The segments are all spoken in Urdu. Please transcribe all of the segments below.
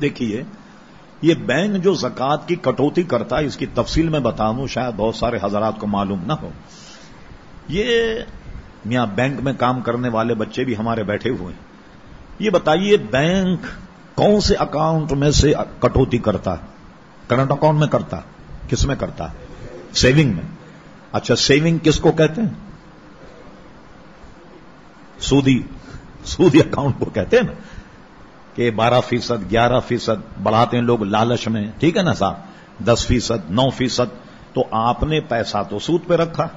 دیکھیے، یہ بینک جو زکات کی کٹوتی کرتا ہے، اس کی تفصیل میں بتاؤں، شاید بہت سارے حضرات کو معلوم نہ ہو۔ یہ میاں بینک میں کام کرنے والے بچے بھی ہمارے بیٹھے ہوئے ہیں۔ یہ بتائیے، بینک کون سے اکاؤنٹ میں سے کٹوتی کرتا ہے؟ کرنٹ اکاؤنٹ میں کرتا کس میں کرتا ہے؟ سیونگ میں۔ اچھا سیونگ کس کو کہتے ہیں؟ سودی سودی اکاؤنٹ کو کہتے ہیں نا۔ کہ بارہ فیصد، گیارہ فیصد بڑھاتے ہیں لوگ لالچ میں، ٹھیک ہے نا صاحب؟ دس فیصد، نو فیصد، تو آپ نے پیسہ تو سود پہ رکھا۔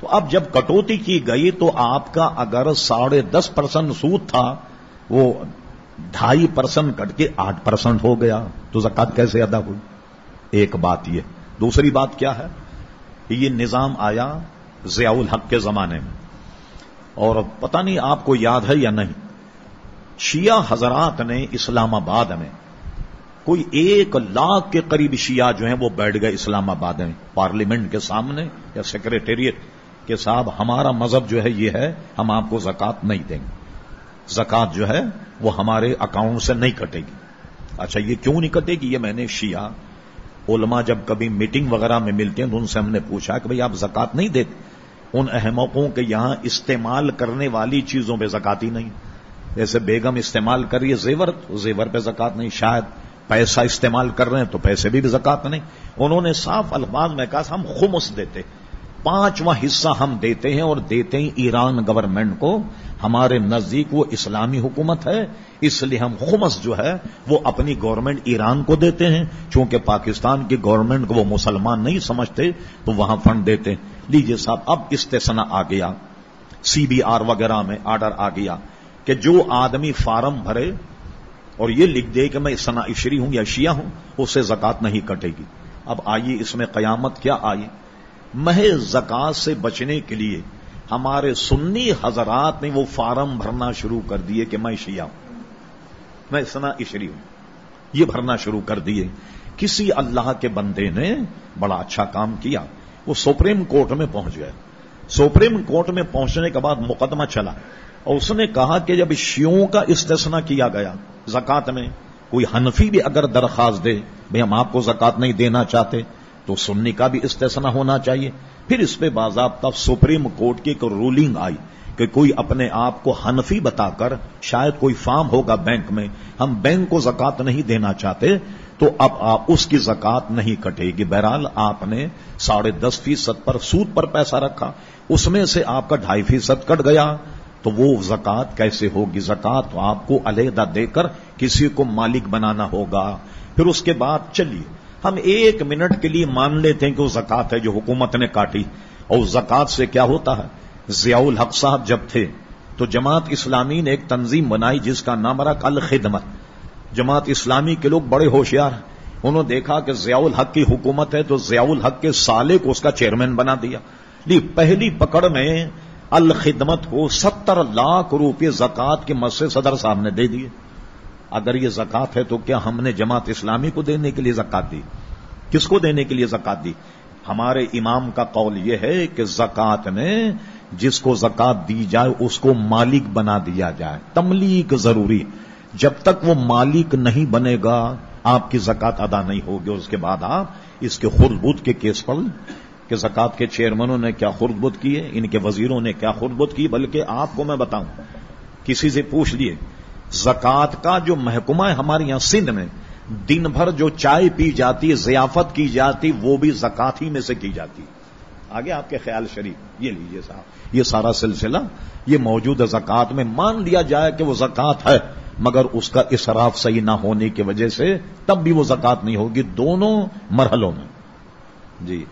تو اب جب کٹوتی کی گئی تو آپ کا اگر ساڑھے دس پرسنٹ سود تھا، وہ ڈھائی پرسنٹ کٹ کے آٹھ پرسنٹ ہو گیا۔ تو زکات کیسے ادا ہوئی؟ ایک بات یہ۔ دوسری بات کیا ہے؟ یہ نظام آیا ضیاء الحق کے زمانے میں۔ اور پتہ نہیں آپ کو یاد ہے یا نہیں؟ شیعہ حضرات نے اسلام آباد میں کوئی ایک لاکھ کے قریب شیعہ جو ہیں وہ بیٹھ گئے اسلام آباد میں، پارلیمنٹ کے سامنے یا سیکرٹریٹ کے صاحب، ہمارا مذہب جو ہے یہ ہے، ہم آپ کو زکات نہیں دیں گے۔ زکات جو ہے وہ ہمارے اکاؤنٹ سے نہیں کٹے گی۔ اچھا یہ کیوں نہیں کٹے گی؟ یہ میں نے شیعہ علماء جب کبھی میٹنگ وغیرہ میں ملتے ہیں تو ان سے ہم نے پوچھا کہ بھئی آپ زکات نہیں دیتے؟ ان احمقوں کے یہاں استعمال کرنے والی چیزوں پہ زکات ہی نہیں۔ جیسے بیگم استعمال کر رہی ہے زیور، تو زیور پہ زکات نہیں، شاید پیسہ استعمال کر رہے ہیں تو پیسے بھی زکات نہیں۔ انہوں نے صاف الفاظ میں کہا ہم خمس دیتے پانچواں حصہ ہم دیتے ہیں اور دیتے ہیں ایران گورنمنٹ کو۔ ہمارے نزدیک وہ اسلامی حکومت ہے، اس لیے ہم خمس جو ہے، وہ اپنی گورنمنٹ ایران کو دیتے ہیں۔ چونکہ پاکستان کی گورنمنٹ کو وہ مسلمان نہیں سمجھتے، تو وہاں فنڈ دیتے ہیں۔ لیجیے صاحب، اب استثنا آ گیا۔ سی بی آر وغیرہ میں آرڈر آ گیا۔ کہ جو آدمی فارم بھرے اور یہ لکھ دے کہ میں سنا اشری ہوں یا شیعہ ہوں اسے زکات نہیں کٹے گی۔ اب آئیے اس میں قیامت کیا آئی محض زکات سے بچنے کے لیے ہمارے سنی حضرات نے وہ فارم بھرنا شروع کر دیے کہ میں شیعہ ہوں، میں سنا اشری ہوں۔ یہ بھرنا شروع کر دیے۔ کسی اللہ کے بندے نے بڑا اچھا کام کیا، وہ سپریم کورٹ میں پہنچ گئے۔ سپریم کورٹ میں پہنچنے کے بعد مقدمہ چلا۔ اور اس نے کہا کہ جب شیوں کا استثنا کیا گیا زکات میں کوئی حنفی بھی اگر درخواست دے، بھئی ہم آپ کو زکات نہیں دینا چاہتے، تو سنی کا بھی استثنا ہونا چاہیے۔ پھر اس پہ باضابطہ سپریم کورٹ کی ایک رولنگ آئی کہ کوئی اپنے آپ کو حنفی بتا کر شاید کوئی فارم ہوگا بینک میں، ہم بینک کو زکات نہیں دینا چاہتے، تو اب آپ اس کی زکات نہیں کٹے گی۔ بہرحال آپ نے ساڑھے دس فیصد پر سود پر پیسہ رکھا۔ اس میں سے آپ کا ڈھائی فیصد کٹ گیا۔ تو وہ زکات کیسے ہوگی؟ زکات آپ کو علیحدہ دے کر کسی کو مالک بنانا ہوگا۔ پھر اس کے بعد چلیے، ہم ایک منٹ کے لیے مان لیتے ہیں کہ وہ زکات ہے جو حکومت نے کاٹی۔ اور اس زکات سے کیا ہوتا ہے؟ ضیاء الحق صاحب جب تھے، تو جماعت اسلامی نے ایک تنظیم بنائی جس کا نام رکھ الخدمت۔ جماعت اسلامی کے لوگ بڑے ہوشیار ہیں۔ انہوں نے دیکھا کہ ضیاء الحق کی حکومت ہے تو ضیاء الحق کے سالے کو اس کا چیئرمین بنا دیا۔ لی پہلی پکڑ میں الخدمت کو ستر لاکھ روپے زکات کے مسئلے صدر صاحب نے دے دیے۔ اگر یہ زکات ہے تو کیا ہم نے جماعت اسلامی کو دینے کے لیے زکات دی؟ کس کو دینے کے لیے زکات دی؟ ہمارے امام کا قول یہ ہے کہ زکات میں جس کو زکات دی جائے، اس کو مالک بنا دیا جائے۔ تملیک ضروری۔ جب تک وہ مالک نہیں بنے گا، آپ کی زکات ادا نہیں ہوگی۔ اس کے بعد آپ اس کے خرد کے کیس پر کہ زکات کے چیئرمینوں نے کیا خرد کیے ان کے وزیروں نے کیا خرد کی؟ بلکہ آپ کو میں بتاؤں، کسی سے پوچھ لیے، زکات کا جو محکمہ ہے ہمارے یہاں سندھ میں، دن بھر جو چائے پی جاتی ضیافت کی جاتی، وہ بھی زکات ہی میں سے کی جاتی۔ آگے آپ کے خیال شریف، یہ لیجیے صاحب، یہ سارا سلسلہ، یہ موجود زکات میں مان لیا جائے کہ وہ زکات ہے، مگر اس کا اصراف صحیح نہ ہونے کی وجہ سے تب بھی وہ زکات نہیں ہوگی، دونوں مرحلوں میں۔ جی۔